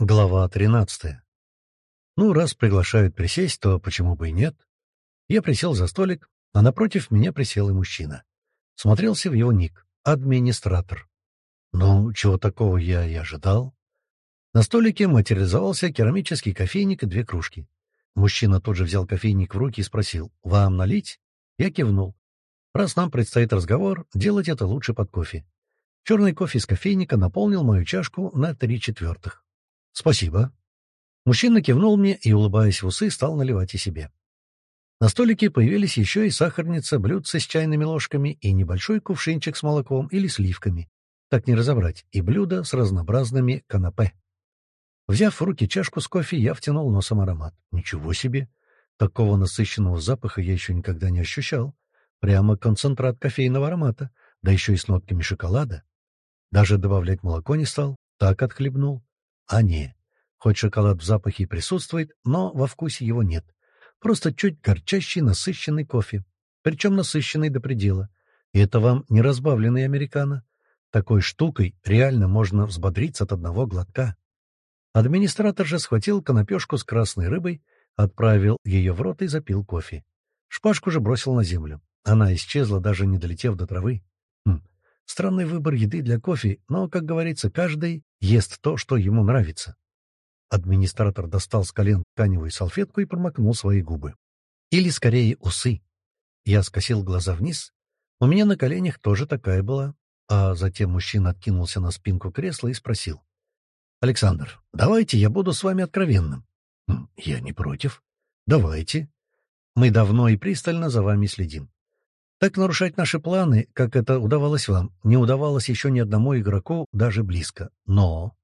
Глава 13. Ну, раз приглашают присесть, то почему бы и нет? Я присел за столик, а напротив меня присел и мужчина. Смотрелся в его ник — администратор. Ну, чего такого я и ожидал. На столике материализовался керамический кофейник и две кружки. Мужчина тут же взял кофейник в руки и спросил, «Вам налить?» Я кивнул. Раз нам предстоит разговор, делать это лучше под кофе. Черный кофе из кофейника наполнил мою чашку на три четвертых. «Спасибо». Мужчина кивнул мне и, улыбаясь в усы, стал наливать и себе. На столике появились еще и сахарница, блюдце с чайными ложками и небольшой кувшинчик с молоком или сливками. Так не разобрать, и блюдо с разнообразными канапе. Взяв в руки чашку с кофе, я втянул носом аромат. Ничего себе! Такого насыщенного запаха я еще никогда не ощущал. Прямо концентрат кофейного аромата, да еще и с нотками шоколада. Даже добавлять молоко не стал, так отхлебнул. А не, хоть шоколад в запахе присутствует, но во вкусе его нет. Просто чуть горчащий насыщенный кофе. Причем насыщенный до предела. И это вам не разбавленный американо. Такой штукой реально можно взбодриться от одного глотка. Администратор же схватил конопешку с красной рыбой, отправил ее в рот и запил кофе. Шпажку же бросил на землю. Она исчезла, даже не долетев до травы. Странный выбор еды для кофе, но, как говорится, каждый ест то, что ему нравится. Администратор достал с колен тканевую салфетку и промокнул свои губы. Или, скорее, усы. Я скосил глаза вниз. У меня на коленях тоже такая была. А затем мужчина откинулся на спинку кресла и спросил. — Александр, давайте я буду с вами откровенным. — Я не против. — Давайте. Мы давно и пристально за вами следим. Так нарушать наши планы, как это удавалось вам, не удавалось еще ни одному игроку даже близко. Но...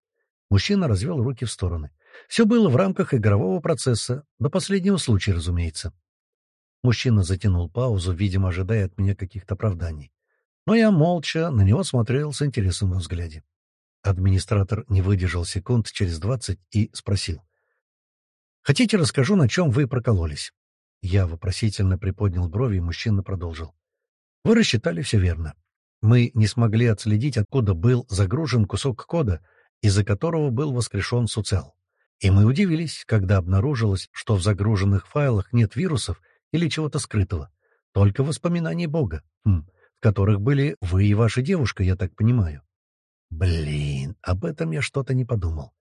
Мужчина развел руки в стороны. Все было в рамках игрового процесса, до последнего случая, разумеется. Мужчина затянул паузу, видимо, ожидая от меня каких-то оправданий. Но я молча на него смотрел с интересом во взгляде. Администратор не выдержал секунд через двадцать и спросил. «Хотите, расскажу, на чем вы прокололись?» Я вопросительно приподнял брови, и мужчина продолжил. Вы рассчитали все верно. Мы не смогли отследить, откуда был загружен кусок кода, из-за которого был воскрешен Суцел. И мы удивились, когда обнаружилось, что в загруженных файлах нет вирусов или чего-то скрытого, только воспоминаний Бога, хм, в которых были вы и ваша девушка, я так понимаю. Блин, об этом я что-то не подумал.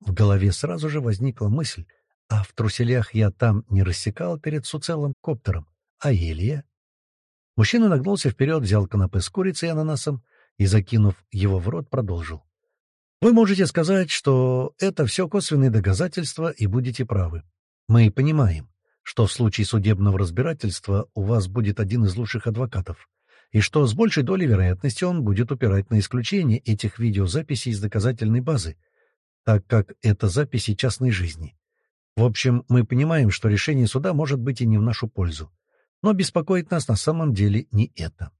В голове сразу же возникла мысль, а в труселях я там не рассекал перед Суцелом коптером, а Илья? Мужчина нагнулся вперед, взял канапе с курицей и ананасом и, закинув его в рот, продолжил. «Вы можете сказать, что это все косвенные доказательства, и будете правы. Мы понимаем, что в случае судебного разбирательства у вас будет один из лучших адвокатов, и что с большей долей вероятности он будет упирать на исключение этих видеозаписей из доказательной базы, так как это записи частной жизни. В общем, мы понимаем, что решение суда может быть и не в нашу пользу. Но беспокоит нас на самом деле не это.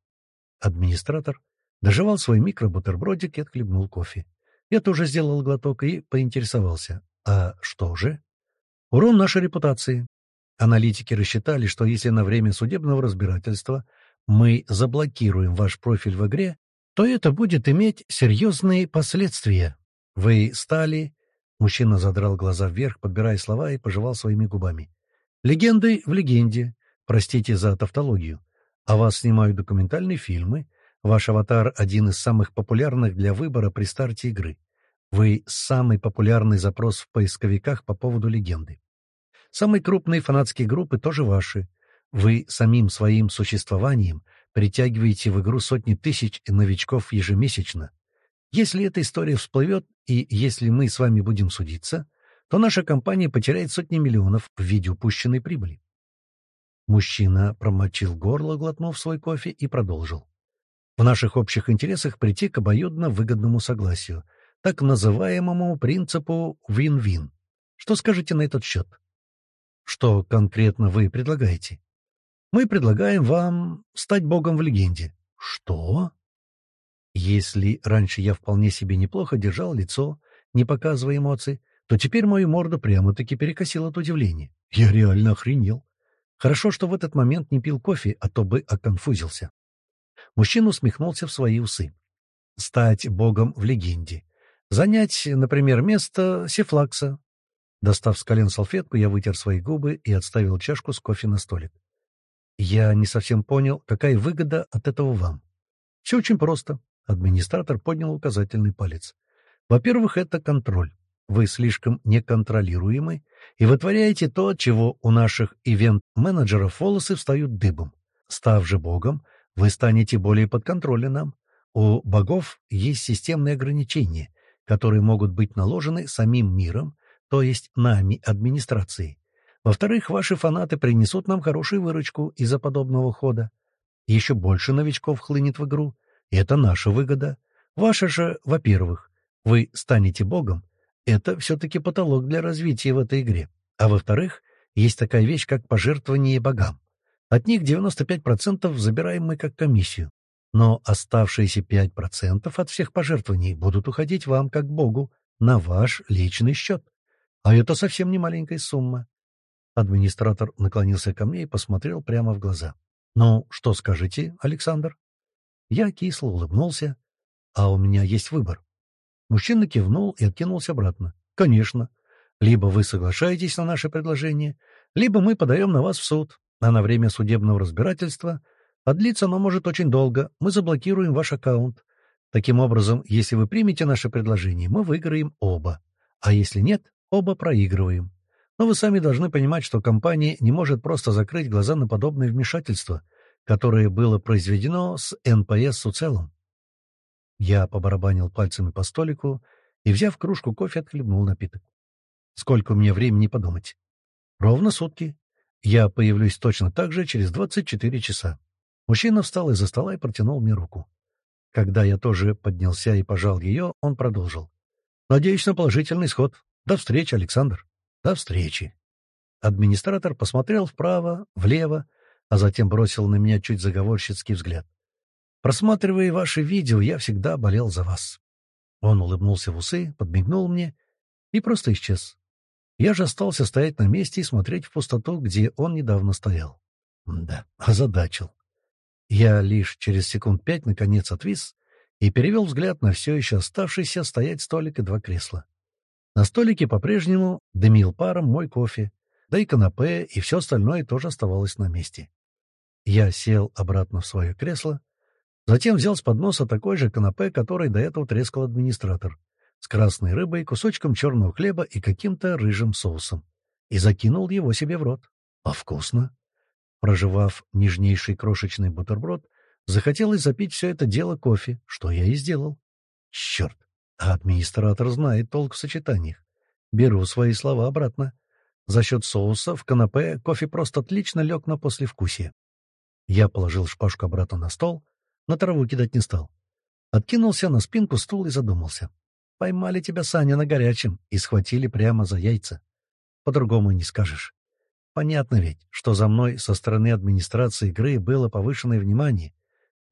Администратор доживал свой микробутербродик и отхлебнул кофе. Я тоже сделал глоток и поинтересовался. А что же? Урон нашей репутации. Аналитики рассчитали, что если на время судебного разбирательства мы заблокируем ваш профиль в игре, то это будет иметь серьезные последствия. Вы стали... Мужчина задрал глаза вверх, подбирая слова, и пожевал своими губами. Легендой в легенде, Простите за тавтологию. О вас снимают документальные фильмы. Ваш аватар — один из самых популярных для выбора при старте игры. Вы — самый популярный запрос в поисковиках по поводу легенды. Самые крупные фанатские группы тоже ваши. Вы самим своим существованием притягиваете в игру сотни тысяч новичков ежемесячно. Если эта история всплывет, и если мы с вами будем судиться, то наша компания потеряет сотни миллионов в виде упущенной прибыли. Мужчина промочил горло, глотнув свой кофе, и продолжил. В наших общих интересах прийти к обоюдно выгодному согласию, так называемому принципу «вин-вин». Что скажете на этот счет? Что конкретно вы предлагаете? Мы предлагаем вам стать богом в легенде. Что? Если раньше я вполне себе неплохо держал лицо, не показывая эмоций, то теперь мою морду прямо-таки перекосило от удивления. Я реально охренел. Хорошо, что в этот момент не пил кофе, а то бы оконфузился. Мужчина усмехнулся в свои усы. Стать богом в легенде. Занять, например, место Сифлакса. Достав с колен салфетку, я вытер свои губы и отставил чашку с кофе на столик. Я не совсем понял, какая выгода от этого вам. Все очень просто. Администратор поднял указательный палец. Во-первых, это контроль. Вы слишком неконтролируемы и вытворяете то, чего у наших ивент-менеджеров волосы встают дыбом. Став же богом, вы станете более подконтрольны У богов есть системные ограничения, которые могут быть наложены самим миром, то есть нами, администрацией. Во-вторых, ваши фанаты принесут нам хорошую выручку из-за подобного хода. Еще больше новичков хлынет в игру, это наша выгода. Ваша же, во-первых, вы станете богом, это все-таки потолок для развития в этой игре. А во-вторых, есть такая вещь, как пожертвование богам. От них 95% забираем мы как комиссию. Но оставшиеся 5% от всех пожертвований будут уходить вам, как богу, на ваш личный счет. А это совсем не маленькая сумма. Администратор наклонился ко мне и посмотрел прямо в глаза. «Ну, что скажете, Александр?» Я кисло улыбнулся. «А у меня есть выбор». Мужчина кивнул и откинулся обратно. «Конечно. Либо вы соглашаетесь на наше предложение, либо мы подаем на вас в суд, а на время судебного разбирательства, а длится оно может очень долго, мы заблокируем ваш аккаунт. Таким образом, если вы примете наше предложение, мы выиграем оба. А если нет, оба проигрываем. Но вы сами должны понимать, что компания не может просто закрыть глаза на подобное вмешательство, которое было произведено с НПС в целом. Я побарабанил пальцами по столику и, взяв кружку кофе, отхлебнул напиток. Сколько у меня времени подумать? Ровно сутки. Я появлюсь точно так же через 24 часа. Мужчина встал из-за стола и протянул мне руку. Когда я тоже поднялся и пожал ее, он продолжил. «Надеюсь на положительный исход. До встречи, Александр». До встречи. Администратор посмотрел вправо, влево, а затем бросил на меня чуть заговорщицкий взгляд. «Просматривая ваши видео, я всегда болел за вас». Он улыбнулся в усы, подмигнул мне и просто исчез. Я же остался стоять на месте и смотреть в пустоту, где он недавно стоял. Да, озадачил. Я лишь через секунд пять наконец отвис и перевел взгляд на все еще оставшийся стоять столик и два кресла. На столике по-прежнему дымил паром мой кофе, да и канапе, и все остальное тоже оставалось на месте. Я сел обратно в свое кресло, затем взял с подноса такой же канапе, который до этого трескал администратор, с красной рыбой, кусочком черного хлеба и каким-то рыжим соусом, и закинул его себе в рот. А вкусно! Проживав нежнейший крошечный бутерброд, захотелось запить все это дело кофе, что я и сделал. Черт! А администратор знает толк в сочетаниях. Беру свои слова обратно. За счет соуса в канапе кофе просто отлично лег на послевкусие. Я положил шпажку обратно на стол, на траву кидать не стал. Откинулся на спинку стула и задумался. Поймали тебя, Саня, на горячем и схватили прямо за яйца. По-другому не скажешь. Понятно ведь, что за мной со стороны администрации игры было повышенное внимание,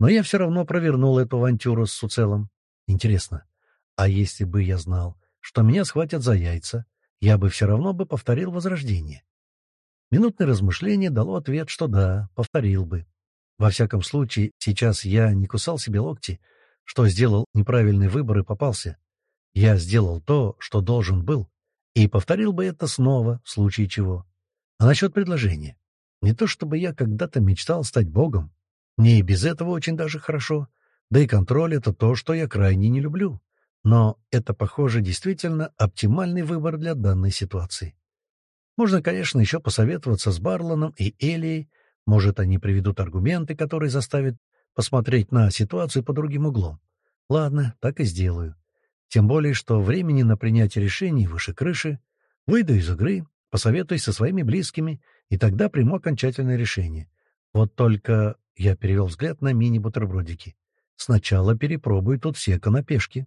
но я все равно провернул эту авантюру с Суцелом. Интересно, а если бы я знал, что меня схватят за яйца, я бы все равно бы повторил возрождение. Минутное размышление дало ответ, что да, повторил бы. Во всяком случае, сейчас я не кусал себе локти, что сделал неправильный выбор и попался. Я сделал то, что должен был, и повторил бы это снова, в случае чего. А насчет предложения? Не то чтобы я когда-то мечтал стать богом. Мне и без этого очень даже хорошо. Да и контроль — это то, что я крайне не люблю. Но это, похоже, действительно оптимальный выбор для данной ситуации. Можно, конечно, еще посоветоваться с Барланом и Элией. Может, они приведут аргументы, которые заставят посмотреть на ситуацию под другим углом. Ладно, так и сделаю. Тем более, что времени на принятие решений выше крыши. Выйду из игры, посоветуюсь со своими близкими, и тогда приму окончательное решение. Вот только я перевел взгляд на мини-бутербродики. Сначала перепробую тут все канапешки.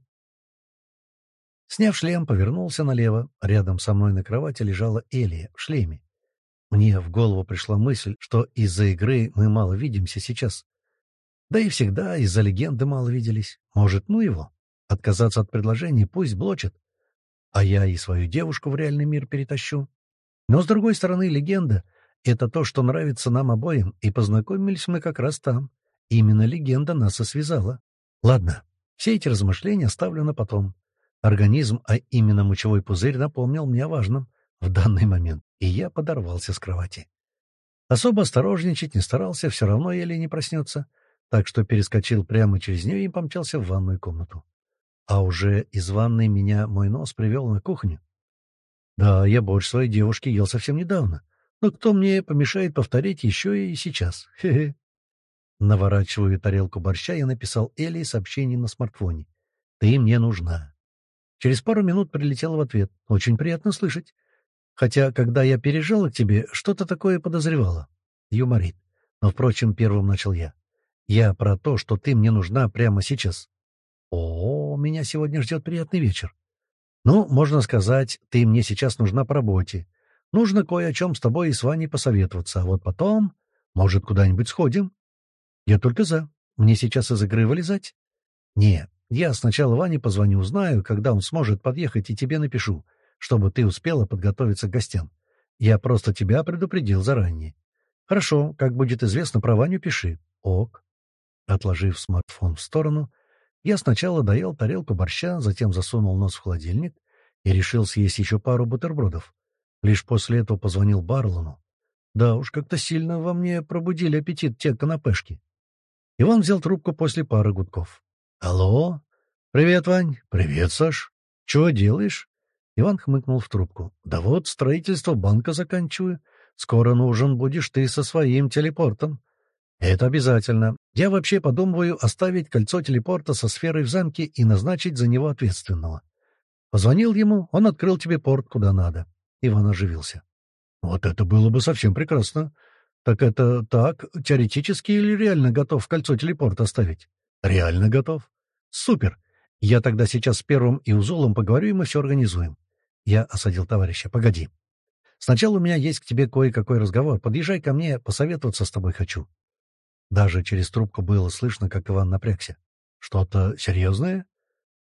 Сняв шлем, повернулся налево. Рядом со мной на кровати лежала Элия в шлеме. Мне в голову пришла мысль, что из-за игры мы мало видимся сейчас. Да и всегда из-за легенды мало виделись. Может, ну его. Отказаться от предложения пусть блочит. А я и свою девушку в реальный мир перетащу. Но, с другой стороны, легенда — это то, что нравится нам обоим, и познакомились мы как раз там. Именно легенда нас и связала. Ладно, все эти размышления оставлю на потом. Организм, а именно мочевой пузырь, напомнил мне о важном в данный момент, и я подорвался с кровати. Особо осторожничать не старался, все равно еле не проснется, так что перескочил прямо через нее и помчался в ванную комнату. А уже из ванной меня мой нос привел на кухню. Да, я больше своей девушки ел совсем недавно, но кто мне помешает повторить еще и сейчас? Хе-хе. Наворачиваю тарелку борща, я написал Элли сообщение на смартфоне. «Ты мне нужна». Через пару минут прилетел в ответ. «Очень приятно слышать. Хотя, когда я пережила к тебе, что-то такое подозревала». Юморит. Но, впрочем, первым начал я. «Я про то, что ты мне нужна прямо сейчас». «О, меня сегодня ждет приятный вечер». «Ну, можно сказать, ты мне сейчас нужна по работе. Нужно кое о чем с тобой и с Ваней посоветоваться, а вот потом, может, куда-нибудь сходим?» «Я только за. Мне сейчас из игры вылезать?» «Не, я сначала Ване позвоню, узнаю, когда он сможет подъехать, и тебе напишу, чтобы ты успела подготовиться к гостям. Я просто тебя предупредил заранее». «Хорошо, как будет известно про Ваню, пиши». «Ок». Отложив смартфон в сторону, я сначала доел тарелку борща, затем засунул нос в холодильник и решил съесть еще пару бутербродов. Лишь после этого позвонил Барлону. Да уж, как-то сильно во мне пробудили аппетит те канапешки. Иван взял трубку после пары гудков. «Алло? Привет, Вань. Привет, Саш. Чего делаешь?» Иван хмыкнул в трубку. «Да вот, строительство банка заканчиваю. Скоро нужен будешь ты со своим телепортом». «Это обязательно. Я вообще подумываю оставить кольцо телепорта со сферой в замке и назначить за него ответственного». Позвонил ему, он открыл тебе порт куда надо. Иван оживился. «Вот это было бы совсем прекрасно. Так это так, теоретически или реально готов кольцо телепорта оставить? Реально готов. Супер. Я тогда сейчас с первым и узолом поговорю, и мы все организуем. Я осадил товарища. Погоди. Сначала у меня есть к тебе кое-какой разговор. Подъезжай ко мне, посоветоваться с тобой хочу. Даже через трубку было слышно, как Иван напрягся. Что-то серьезное?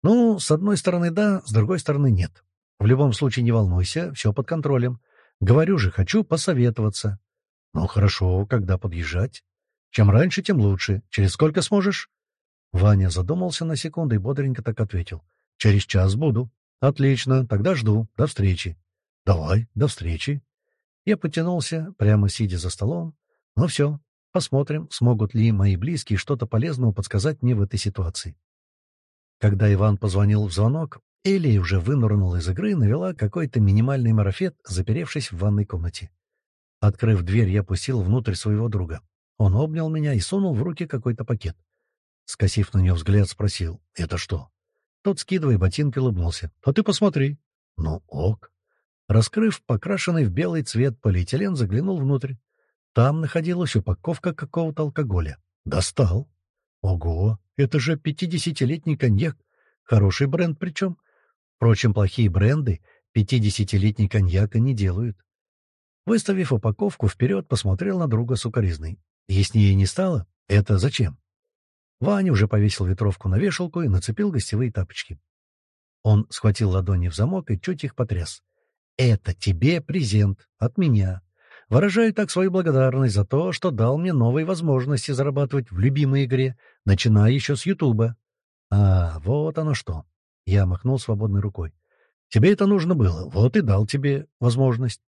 Ну, с одной стороны да, с другой стороны нет. В любом случае не волнуйся, все под контролем. Говорю же, хочу посоветоваться. «Ну хорошо, когда подъезжать? Чем раньше, тем лучше. Через сколько сможешь?» Ваня задумался на секунду и бодренько так ответил. «Через час буду». «Отлично, тогда жду. До встречи». «Давай, до встречи». Я потянулся, прямо сидя за столом. «Ну все, посмотрим, смогут ли мои близкие что-то полезного подсказать мне в этой ситуации». Когда Иван позвонил в звонок, Элия уже вынырнула из игры и навела какой-то минимальный марафет, заперевшись в ванной комнате. Открыв дверь, я пустил внутрь своего друга. Он обнял меня и сунул в руки какой-то пакет. Скосив на него взгляд, спросил, «Это что?» Тот, скидывая ботинки, улыбнулся. «А ты посмотри». «Ну, ок». Раскрыв покрашенный в белый цвет полиэтилен, заглянул внутрь. Там находилась упаковка какого-то алкоголя. Достал. Ого, это же пятидесятилетний коньяк. Хороший бренд причем. Впрочем, плохие бренды пятидесятилетний коньяка не делают. Выставив упаковку вперед, посмотрел на друга сукоризной. Яснее не стало? Это зачем? Ваня уже повесил ветровку на вешалку и нацепил гостевые тапочки. Он схватил ладони в замок и чуть их потряс. «Это тебе презент от меня. Выражаю так свою благодарность за то, что дал мне новые возможности зарабатывать в любимой игре, начиная еще с Ютуба». «А, вот оно что!» Я махнул свободной рукой. «Тебе это нужно было, вот и дал тебе возможность.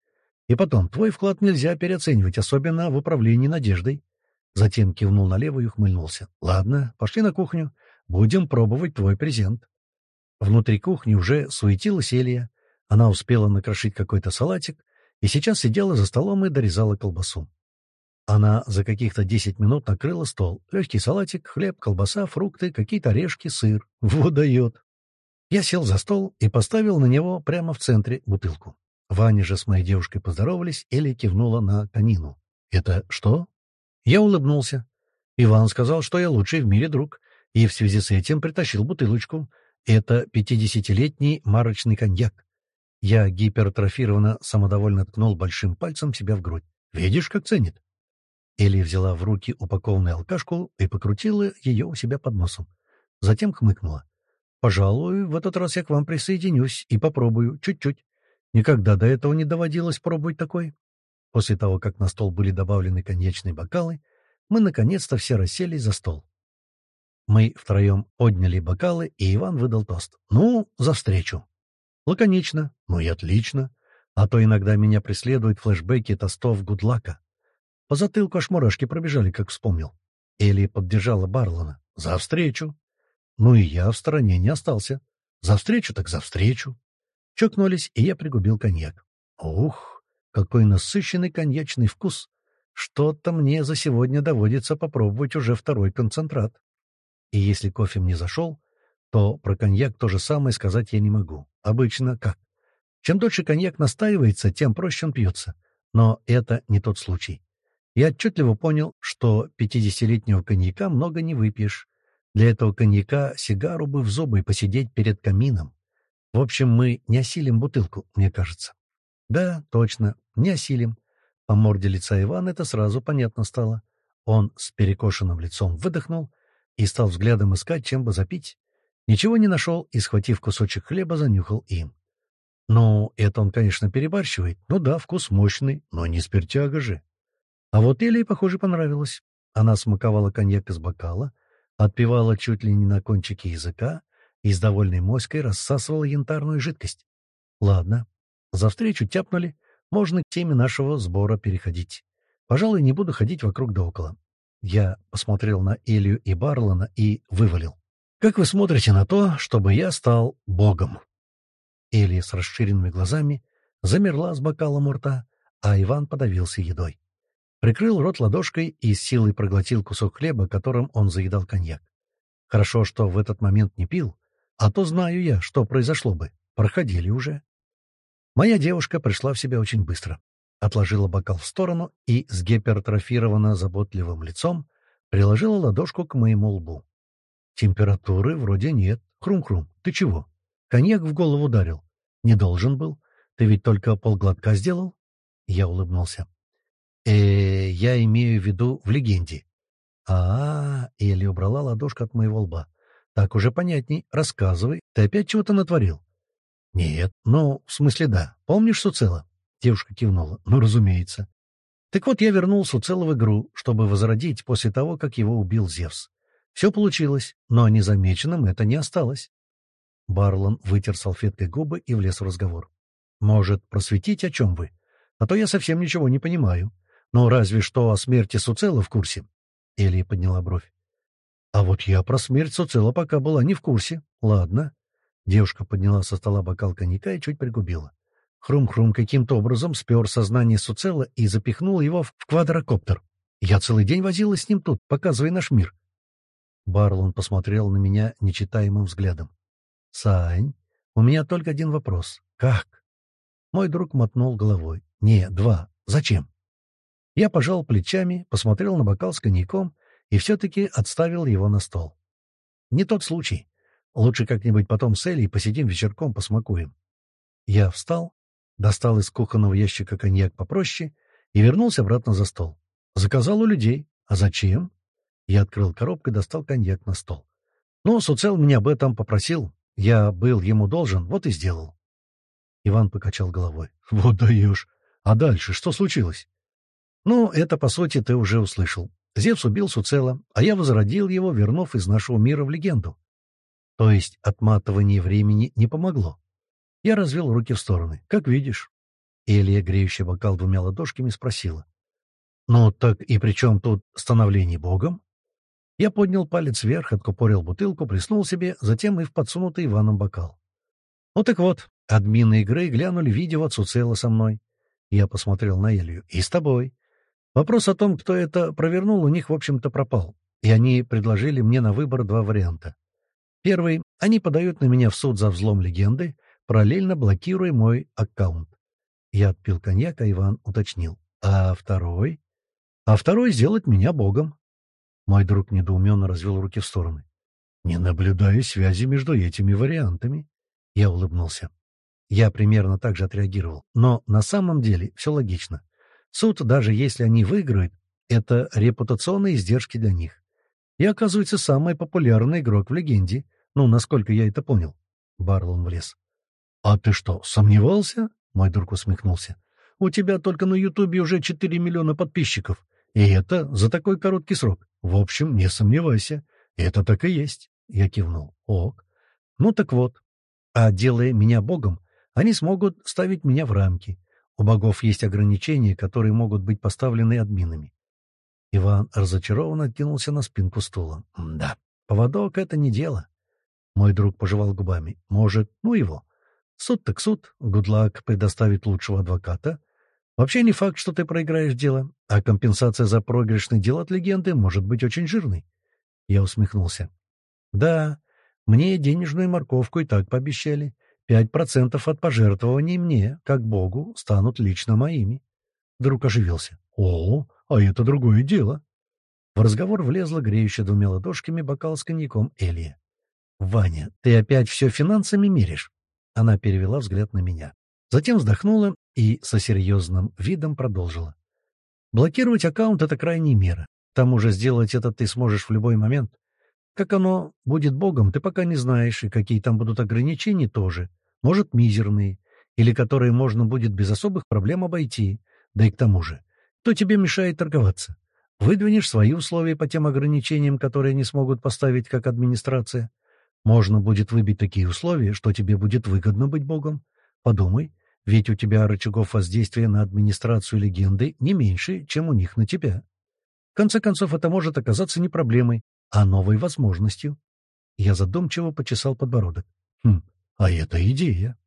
И потом, твой вклад нельзя переоценивать, особенно в управлении надеждой. Затем кивнул налево и ухмыльнулся. «Ладно, пошли на кухню. Будем пробовать твой презент». Внутри кухни уже суетилась Элия. Она успела накрошить какой-то салатик и сейчас сидела за столом и дорезала колбасу. Она за каких-то десять минут накрыла стол. Легкий салатик, хлеб, колбаса, фрукты, какие-то орешки, сыр. Вот дает. Я сел за стол и поставил на него прямо в центре бутылку. Ваня же с моей девушкой поздоровались, Эля кивнула на конину. «Это что?» Я улыбнулся. Иван сказал, что я лучший в мире друг, и в связи с этим притащил бутылочку. Это пятидесятилетний марочный коньяк. Я гипертрофированно самодовольно ткнул большим пальцем себя в грудь. «Видишь, как ценит?» Элли взяла в руки упакованную алкашку и покрутила ее у себя под носом. Затем хмыкнула. «Пожалуй, в этот раз я к вам присоединюсь и попробую, чуть-чуть. Никогда до этого не доводилось пробовать такой. После того, как на стол были добавлены коньячные бокалы, мы наконец-то все расселись за стол. Мы втроем подняли бокалы, и Иван выдал тост. «Ну, за встречу!» Лаконично, ну и отлично. А то иногда меня преследуют флешбеки тостов Гудлака. По затылку аж мурашки пробежали, как вспомнил. Элли поддержала Барлона. «За встречу!» Ну и я в стороне не остался. За встречу так за встречу. Чокнулись, и я пригубил коньяк. Ух, какой насыщенный коньячный вкус! Что-то мне за сегодня доводится попробовать уже второй концентрат. И если кофе мне зашел, то про коньяк то же самое сказать я не могу. Обычно как? Чем дольше коньяк настаивается, тем проще он пьется. Но это не тот случай. Я отчетливо понял, что пятидесятилетнего коньяка много не выпьешь. Для этого коньяка сигару бы в зубы посидеть перед камином. В общем, мы не осилим бутылку, мне кажется. Да, точно, не осилим. По морде лица Ивана это сразу понятно стало. Он с перекошенным лицом выдохнул и стал взглядом искать, чем бы запить. Ничего не нашел и, схватив кусочек хлеба, занюхал им. Ну, это он, конечно, перебарщивает. Ну да, вкус мощный, но не спиртяга же. А вот Элии, похоже, понравилось. Она смаковала коньяк из бокала, отпивала чуть ли не на кончике языка и с довольной моськой рассасывала янтарную жидкость. Ладно, за встречу тяпнули, можно к теме нашего сбора переходить. Пожалуй, не буду ходить вокруг да около. Я посмотрел на Илью и Барлона и вывалил. «Как вы смотрите на то, чтобы я стал богом?» Элия с расширенными глазами замерла с бокалом у рта, а Иван подавился едой. Прикрыл рот ладошкой и с силой проглотил кусок хлеба, которым он заедал коньяк. Хорошо, что в этот момент не пил, а то знаю я, что произошло бы. Проходили уже. Моя девушка пришла в себя очень быстро. Отложила бокал в сторону и с гипертрофированно заботливым лицом приложила ладошку к моему лбу. Температуры вроде нет. Хрум-хрум, ты чего? Коньяк в голову ударил. Не должен был. Ты ведь только полглотка сделал? Я улыбнулся. э я имею в виду в легенде. А, -а, -а Элли убрала ладошку от моего лба. Так уже понятней. Рассказывай. Ты опять чего-то натворил? Нет. Ну, в смысле, да. Помнишь Суцела? Девушка кивнула. Ну, разумеется. Так вот, я вернул Суцела в игру, чтобы возродить после того, как его убил Зевс. Все получилось, но незамеченным это не осталось. Барлон вытер салфеткой губы и влез в разговор. «Может, просветить, о чем вы? А то я совсем ничего не понимаю. Но разве что о смерти Суцела в курсе». Элия подняла бровь. «А вот я про смерть Суцела пока была не в курсе. Ладно». Девушка подняла со стола бокал коньяка и чуть пригубила. Хрум-хрум каким-то образом спер сознание Суцела и запихнул его в квадрокоптер. Я целый день возилась с ним тут, показывая наш мир. Барлон посмотрел на меня нечитаемым взглядом. «Сань, у меня только один вопрос. Как?» Мой друг мотнул головой. «Не, два. Зачем?» Я пожал плечами, посмотрел на бокал с коньяком и все-таки отставил его на стол. «Не тот случай. Лучше как-нибудь потом с Элей посидим вечерком, посмакуем». Я встал, достал из кухонного ящика коньяк попроще и вернулся обратно за стол. Заказал у людей. А зачем? Я открыл коробку и достал коньяк на стол. Ну, Суцел меня об этом попросил. Я был ему должен, вот и сделал. Иван покачал головой. Вот даешь. А дальше что случилось? Ну, это, по сути, ты уже услышал. Зевс убил Суцела, а я возродил его, вернув из нашего мира в легенду. То есть отматывание времени не помогло. Я развел руки в стороны. Как видишь. Элия, греющая бокал двумя ладошками, спросила. «Ну, так и при чем тут становление богом?» Я поднял палец вверх, откупорил бутылку, приснул себе, затем и в подсунутый Иваном бокал. Ну так вот, админы игры глянули видео от Суцела со мной. Я посмотрел на Элью. И с тобой. Вопрос о том, кто это провернул, у них, в общем-то, пропал. И они предложили мне на выбор два варианта. Первый — они подают на меня в суд за взлом легенды, параллельно блокируя мой аккаунт. Я отпил коньяк, а Иван уточнил. А второй? А второй — сделать меня богом. Мой друг недоуменно развел руки в стороны. «Не наблюдаю связи между этими вариантами». Я улыбнулся. Я примерно так же отреагировал. Но на самом деле все логично. Суд, даже если они выиграют, это репутационные издержки для них. Я, оказывается, самый популярный игрок в легенде. Ну, насколько я это понял. Барлон влез. «А ты что, сомневался?» — мой друг усмехнулся. «У тебя только на Ютубе уже 4 миллиона подписчиков. И это за такой короткий срок. В общем, не сомневайся. Это так и есть, я кивнул. Ок. Ну так вот. А делая меня богом, они смогут ставить меня в рамки. У богов есть ограничения, которые могут быть поставлены админами. Иван разочарованно откинулся на спинку стула. «Да, поводок — это не дело». Мой друг пожевал губами. «Может, ну его. Суд так суд. Гудлак предоставит лучшего адвоката. Вообще не факт, что ты проиграешь дело, а компенсация за проигрышный дел от легенды может быть очень жирной». Я усмехнулся. «Да, мне денежную морковку и так пообещали. Пять процентов от пожертвований мне, как богу, станут лично моими». Друг оживился. «О, а это другое дело. В разговор влезла греющая двумя ладошками бокал с коньяком Элия. «Ваня, ты опять все финансами меришь?» Она перевела взгляд на меня. Затем вздохнула и со серьезным видом продолжила. «Блокировать аккаунт — это крайняя мера. К тому же сделать это ты сможешь в любой момент. Как оно будет богом, ты пока не знаешь, и какие там будут ограничения тоже. Может, мизерные, или которые можно будет без особых проблем обойти. Да и к тому же, кто тебе мешает торговаться? Выдвинешь свои условия по тем ограничениям, которые они смогут поставить как администрация. Можно будет выбить такие условия, что тебе будет выгодно быть богом. Подумай, ведь у тебя рычагов воздействия на администрацию легенды не меньше, чем у них на тебя. В конце концов, это может оказаться не проблемой, а новой возможностью. Я задумчиво почесал подбородок. Хм, а это идея.